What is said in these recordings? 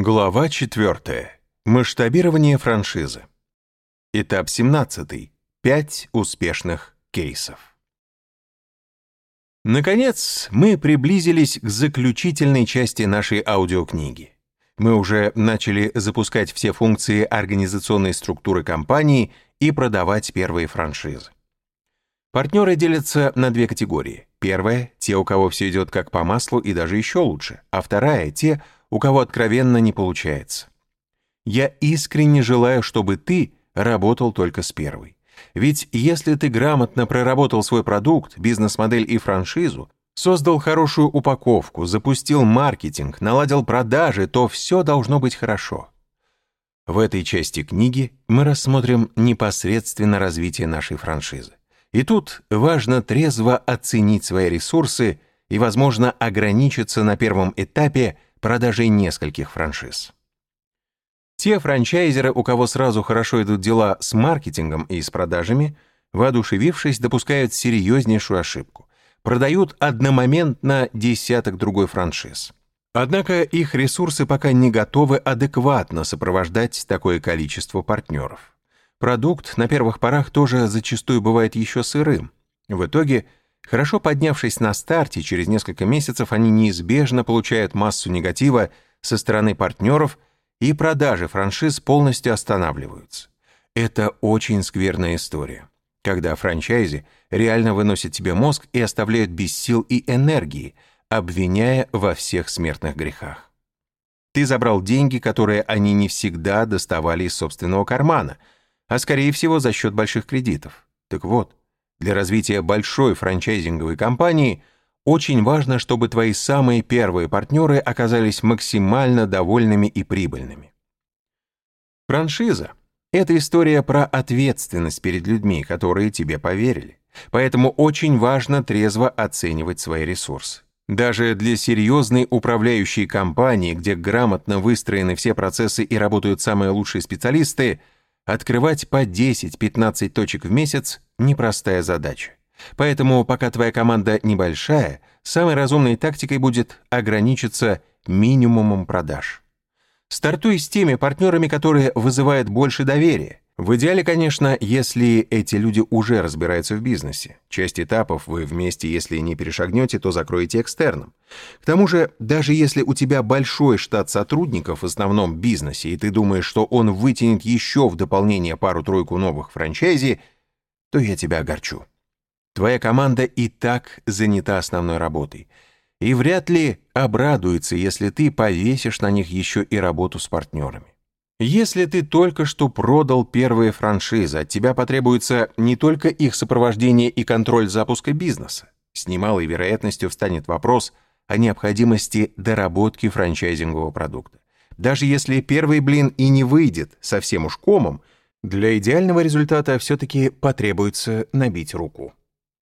Глава 4. Масштабирование франшизы. Этап 17. Пять успешных кейсов. Наконец, мы приблизились к заключительной части нашей аудиокниги. Мы уже начали запускать все функции организационной структуры компании и продавать первые франшизы. Партнеры делятся на две категории. Первая — те, у кого все идет как по маслу и даже еще лучше, а вторая — те, у кого откровенно не получается. Я искренне желаю, чтобы ты работал только с первой. Ведь если ты грамотно проработал свой продукт, бизнес-модель и франшизу, создал хорошую упаковку, запустил маркетинг, наладил продажи, то все должно быть хорошо. В этой части книги мы рассмотрим непосредственно развитие нашей франшизы. И тут важно трезво оценить свои ресурсы и, возможно, ограничиться на первом этапе продажей нескольких франшиз. Те франчайзеры, у кого сразу хорошо идут дела с маркетингом и с продажами, воодушевившись, допускают серьезнейшую ошибку. Продают одномоментно десяток другой франшиз. Однако их ресурсы пока не готовы адекватно сопровождать такое количество партнеров. Продукт на первых порах тоже зачастую бывает еще сырым. В итоге – Хорошо поднявшись на старте, через несколько месяцев они неизбежно получают массу негатива со стороны партнеров, и продажи франшиз полностью останавливаются. Это очень скверная история, когда франчайзи реально выносят тебе мозг и оставляют без сил и энергии, обвиняя во всех смертных грехах. Ты забрал деньги, которые они не всегда доставали из собственного кармана, а скорее всего за счет больших кредитов. Так вот, для развития большой франчайзинговой компании очень важно, чтобы твои самые первые партнеры оказались максимально довольными и прибыльными. Франшиза — это история про ответственность перед людьми, которые тебе поверили. Поэтому очень важно трезво оценивать свои ресурсы. Даже для серьезной управляющей компании, где грамотно выстроены все процессы и работают самые лучшие специалисты — Открывать по 10-15 точек в месяц – непростая задача. Поэтому, пока твоя команда небольшая, самой разумной тактикой будет ограничиться минимумом продаж. Стартуй с теми партнерами, которые вызывают больше доверия, в идеале, конечно, если эти люди уже разбираются в бизнесе. Часть этапов вы вместе, если не перешагнете, то закроете экстерном. К тому же, даже если у тебя большой штат сотрудников в основном бизнесе, и ты думаешь, что он вытянет еще в дополнение пару-тройку новых франчайзи, то я тебя огорчу. Твоя команда и так занята основной работой. И вряд ли обрадуется, если ты повесишь на них еще и работу с партнерами. Если ты только что продал первые франшизы, от тебя потребуется не только их сопровождение и контроль запуска бизнеса. С немалой вероятностью встанет вопрос о необходимости доработки франчайзингового продукта. Даже если первый блин и не выйдет совсем уж комом, для идеального результата все-таки потребуется набить руку.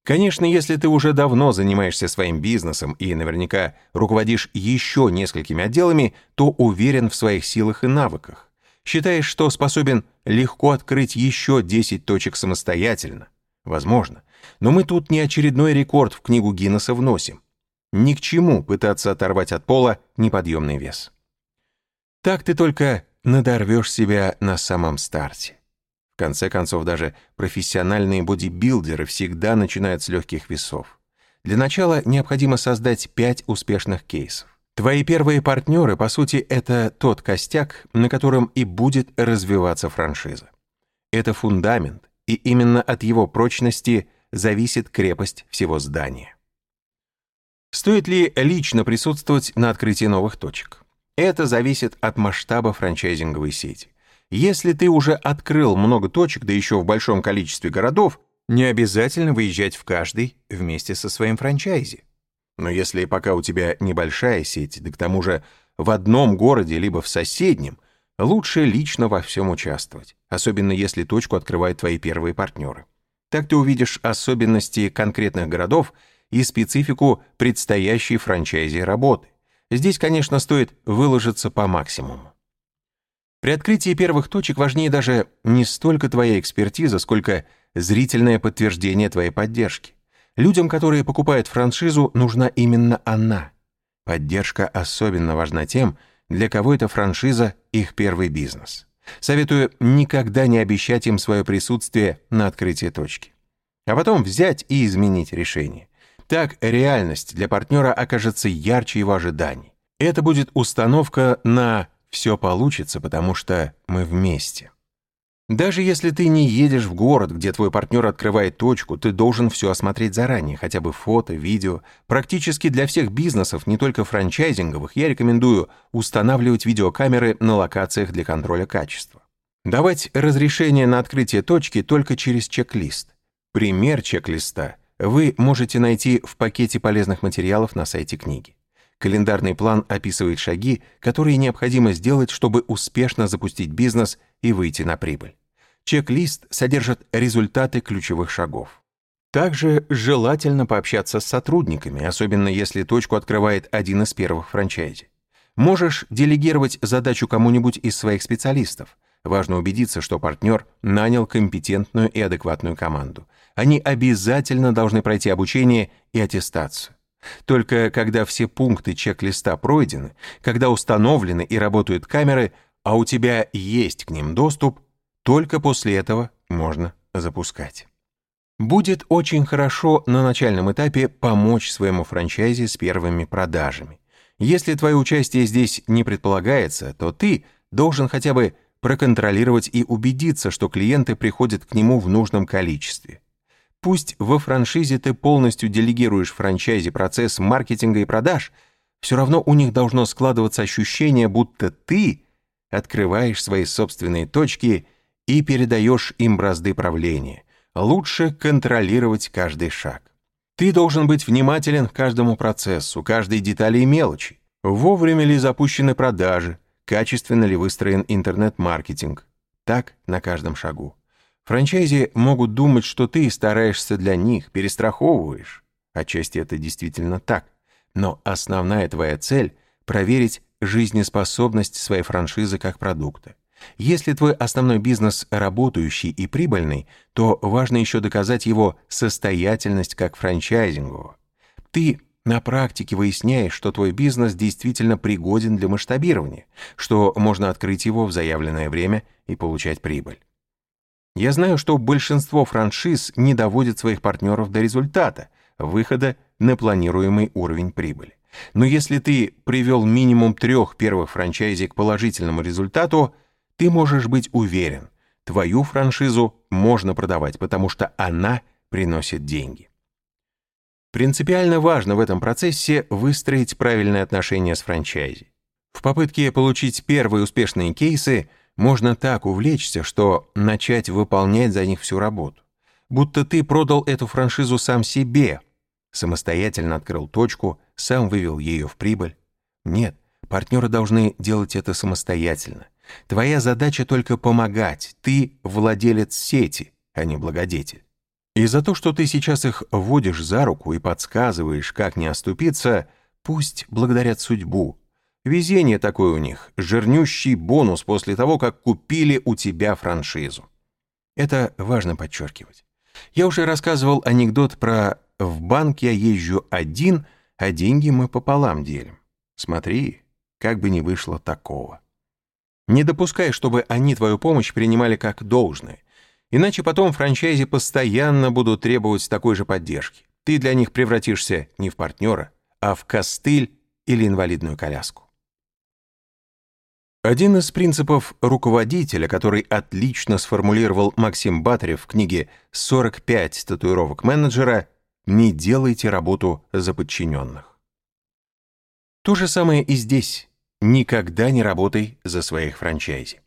Конечно, если ты уже давно занимаешься своим бизнесом и наверняка руководишь еще несколькими отделами, то уверен в своих силах и навыках. Считаешь, что способен легко открыть еще 10 точек самостоятельно? Возможно. Но мы тут не очередной рекорд в книгу Гиннесса вносим. Ни к чему пытаться оторвать от пола неподъемный вес. Так ты только надорвешь себя на самом старте. В конце концов, даже профессиональные бодибилдеры всегда начинают с легких весов. Для начала необходимо создать 5 успешных кейсов. Твои первые партнеры, по сути, это тот костяк, на котором и будет развиваться франшиза. Это фундамент, и именно от его прочности зависит крепость всего здания. Стоит ли лично присутствовать на открытии новых точек? Это зависит от масштаба франчайзинговой сети. Если ты уже открыл много точек, да еще в большом количестве городов, не обязательно выезжать в каждый вместе со своим франчайзи. Но если пока у тебя небольшая сеть, да к тому же в одном городе либо в соседнем, лучше лично во всем участвовать, особенно если точку открывают твои первые партнеры. Так ты увидишь особенности конкретных городов и специфику предстоящей франчайзи работы. Здесь, конечно, стоит выложиться по максимуму. При открытии первых точек важнее даже не столько твоя экспертиза, сколько зрительное подтверждение твоей поддержки. Людям, которые покупают франшизу, нужна именно она. Поддержка особенно важна тем, для кого эта франшиза – их первый бизнес. Советую никогда не обещать им свое присутствие на открытии точки. А потом взять и изменить решение. Так реальность для партнера окажется ярче его ожиданий. Это будет установка на «все получится, потому что мы вместе». Даже если ты не едешь в город, где твой партнер открывает точку, ты должен все осмотреть заранее, хотя бы фото, видео. Практически для всех бизнесов, не только франчайзинговых, я рекомендую устанавливать видеокамеры на локациях для контроля качества. Давать разрешение на открытие точки только через чек-лист. Пример чек-листа вы можете найти в пакете полезных материалов на сайте книги. Календарный план описывает шаги, которые необходимо сделать, чтобы успешно запустить бизнес и выйти на прибыль. Чек-лист содержит результаты ключевых шагов. Также желательно пообщаться с сотрудниками, особенно если точку открывает один из первых франчайзи. Можешь делегировать задачу кому-нибудь из своих специалистов. Важно убедиться, что партнер нанял компетентную и адекватную команду. Они обязательно должны пройти обучение и аттестацию. Только когда все пункты чек-листа пройдены, когда установлены и работают камеры, а у тебя есть к ним доступ, только после этого можно запускать. Будет очень хорошо на начальном этапе помочь своему франчайзе с первыми продажами. Если твое участие здесь не предполагается, то ты должен хотя бы проконтролировать и убедиться, что клиенты приходят к нему в нужном количестве. Пусть во франшизе ты полностью делегируешь франчайзе процесс маркетинга и продаж, все равно у них должно складываться ощущение, будто ты открываешь свои собственные точки и передаешь им бразды правления. Лучше контролировать каждый шаг. Ты должен быть внимателен к каждому процессу, каждой детали и мелочи. Вовремя ли запущены продажи, качественно ли выстроен интернет-маркетинг. Так на каждом шагу. Франчайзи могут думать, что ты стараешься для них, перестраховываешь. Отчасти это действительно так. Но основная твоя цель — проверить жизнеспособность своей франшизы как продукта. Если твой основной бизнес работающий и прибыльный, то важно еще доказать его состоятельность как франчайзингового. Ты на практике выясняешь, что твой бизнес действительно пригоден для масштабирования, что можно открыть его в заявленное время и получать прибыль. Я знаю, что большинство франшиз не доводят своих партнеров до результата, выхода на планируемый уровень прибыли. Но если ты привел минимум трех первых франчайзи к положительному результату, ты можешь быть уверен, твою франшизу можно продавать, потому что она приносит деньги. Принципиально важно в этом процессе выстроить правильные отношения с франчайзи. В попытке получить первые успешные кейсы – можно так увлечься, что начать выполнять за них всю работу. Будто ты продал эту франшизу сам себе, самостоятельно открыл точку, сам вывел ее в прибыль. Нет, партнеры должны делать это самостоятельно. Твоя задача только помогать, ты владелец сети, а не благодетель. И за то, что ты сейчас их вводишь за руку и подсказываешь, как не оступиться, пусть благодарят судьбу, Везение такое у них, жирнющий бонус после того, как купили у тебя франшизу. Это важно подчеркивать. Я уже рассказывал анекдот про «в банк я езжу один, а деньги мы пополам делим». Смотри, как бы не вышло такого. Не допускай, чтобы они твою помощь принимали как должное. Иначе потом франчайзи постоянно будут требовать такой же поддержки. Ты для них превратишься не в партнера, а в костыль или инвалидную коляску. Один из принципов руководителя, который отлично сформулировал Максим Батарев в книге «45 татуировок менеджера» «Не делайте работу за подчиненных». То же самое и здесь. Никогда не работай за своих франчайзи.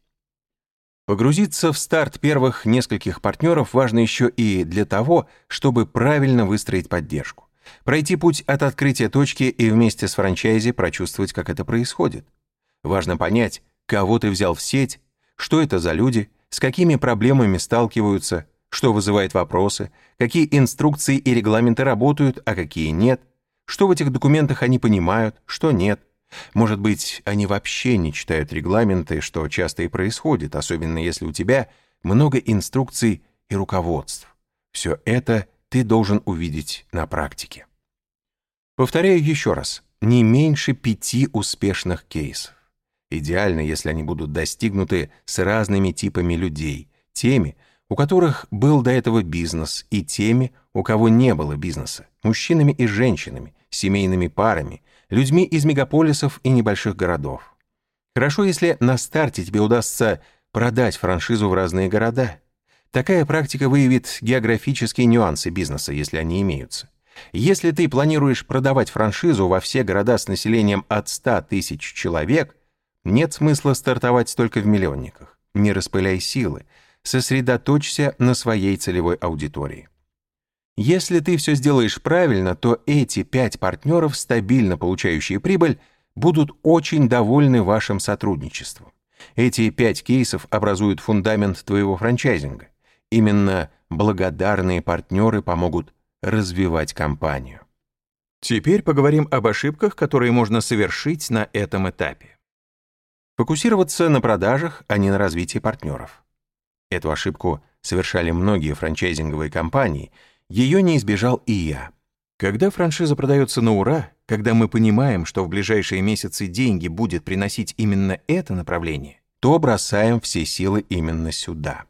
Погрузиться в старт первых нескольких партнеров важно еще и для того, чтобы правильно выстроить поддержку. Пройти путь от открытия точки и вместе с франчайзи прочувствовать, как это происходит. Важно понять, кого ты взял в сеть, что это за люди, с какими проблемами сталкиваются, что вызывает вопросы, какие инструкции и регламенты работают, а какие нет, что в этих документах они понимают, что нет. Может быть, они вообще не читают регламенты, что часто и происходит, особенно если у тебя много инструкций и руководств. Все это ты должен увидеть на практике. Повторяю еще раз, не меньше пяти успешных кейсов. Идеально, если они будут достигнуты с разными типами людей, теми, у которых был до этого бизнес, и теми, у кого не было бизнеса, мужчинами и женщинами, семейными парами, людьми из мегаполисов и небольших городов. Хорошо, если на старте тебе удастся продать франшизу в разные города. Такая практика выявит географические нюансы бизнеса, если они имеются. Если ты планируешь продавать франшизу во все города с населением от 100 тысяч человек, нет смысла стартовать только в миллионниках. Не распыляй силы, сосредоточься на своей целевой аудитории. Если ты все сделаешь правильно, то эти пять партнеров, стабильно получающие прибыль, будут очень довольны вашим сотрудничеством. Эти пять кейсов образуют фундамент твоего франчайзинга. Именно благодарные партнеры помогут развивать компанию. Теперь поговорим об ошибках, которые можно совершить на этом этапе. Фокусироваться на продажах, а не на развитии партнеров. Эту ошибку совершали многие франчайзинговые компании, ее не избежал и я. Когда франшиза продается на ура, когда мы понимаем, что в ближайшие месяцы деньги будет приносить именно это направление, то бросаем все силы именно сюда.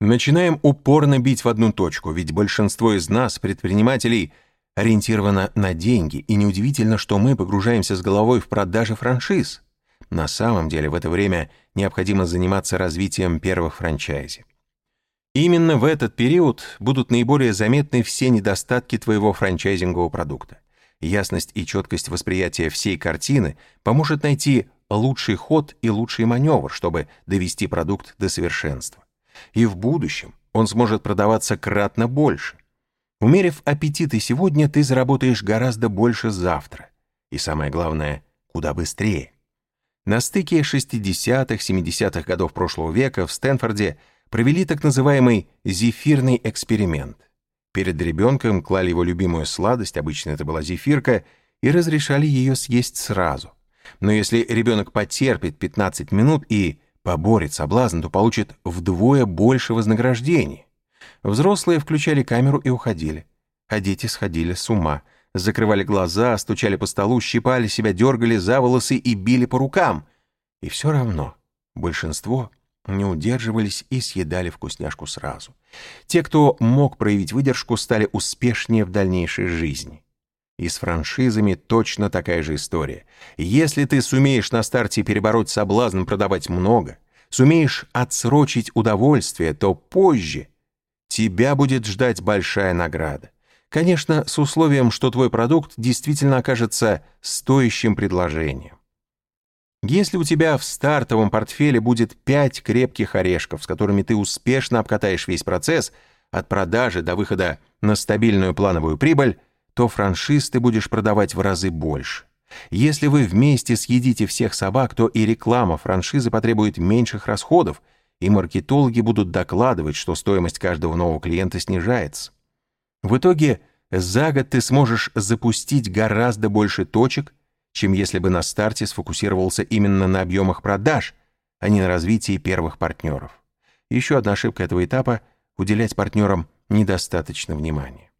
Начинаем упорно бить в одну точку, ведь большинство из нас, предпринимателей, ориентировано на деньги, и неудивительно, что мы погружаемся с головой в продажи франшиз. На самом деле в это время необходимо заниматься развитием первых франчайзи. Именно в этот период будут наиболее заметны все недостатки твоего франчайзингового продукта. Ясность и четкость восприятия всей картины поможет найти лучший ход и лучший маневр, чтобы довести продукт до совершенства и в будущем он сможет продаваться кратно больше. Умерив аппетиты сегодня, ты заработаешь гораздо больше завтра. И самое главное, куда быстрее. На стыке 60-х, 70-х годов прошлого века в Стэнфорде провели так называемый зефирный эксперимент. Перед ребенком клали его любимую сладость, обычно это была зефирка, и разрешали ее съесть сразу. Но если ребенок потерпит 15 минут и поборет соблазн, то получит вдвое больше вознаграждения. Взрослые включали камеру и уходили, а дети сходили с ума, закрывали глаза, стучали по столу, щипали себя, дергали за волосы и били по рукам. И все равно большинство не удерживались и съедали вкусняшку сразу. Те, кто мог проявить выдержку, стали успешнее в дальнейшей жизни. И с франшизами точно такая же история. Если ты сумеешь на старте перебороть соблазн продавать много, сумеешь отсрочить удовольствие, то позже тебя будет ждать большая награда. Конечно, с условием, что твой продукт действительно окажется стоящим предложением. Если у тебя в стартовом портфеле будет 5 крепких орешков, с которыми ты успешно обкатаешь весь процесс, от продажи до выхода на стабильную плановую прибыль, то франшиз ты будешь продавать в разы больше. Если вы вместе съедите всех собак, то и реклама франшизы потребует меньших расходов, и маркетологи будут докладывать, что стоимость каждого нового клиента снижается. В итоге за год ты сможешь запустить гораздо больше точек, чем если бы на старте сфокусировался именно на объемах продаж, а не на развитии первых партнеров. Еще одна ошибка этого этапа – уделять партнерам недостаточно внимания.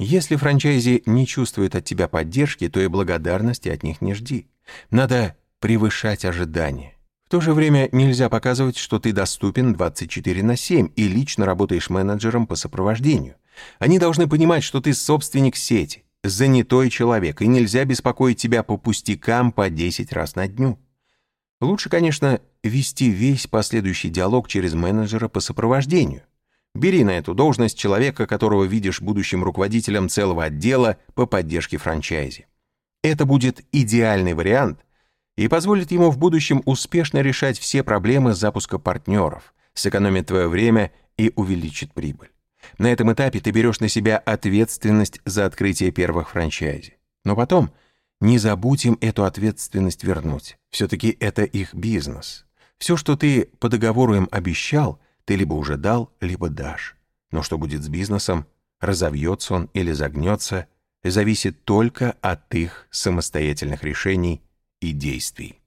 Если франчайзи не чувствует от тебя поддержки, то и благодарности от них не жди. Надо превышать ожидания. В то же время нельзя показывать, что ты доступен 24 на 7 и лично работаешь менеджером по сопровождению. Они должны понимать, что ты собственник сети, занятой человек, и нельзя беспокоить тебя по пустякам по 10 раз на дню. Лучше, конечно, вести весь последующий диалог через менеджера по сопровождению. Бери на эту должность человека, которого видишь будущим руководителем целого отдела по поддержке франчайзи. Это будет идеальный вариант и позволит ему в будущем успешно решать все проблемы запуска партнеров, сэкономит твое время и увеличит прибыль. На этом этапе ты берешь на себя ответственность за открытие первых франчайзи. Но потом не забудь им эту ответственность вернуть. Все-таки это их бизнес. Все, что ты по договору им обещал, ты либо уже дал, либо дашь. Но что будет с бизнесом, разовьется он или загнется, зависит только от их самостоятельных решений и действий.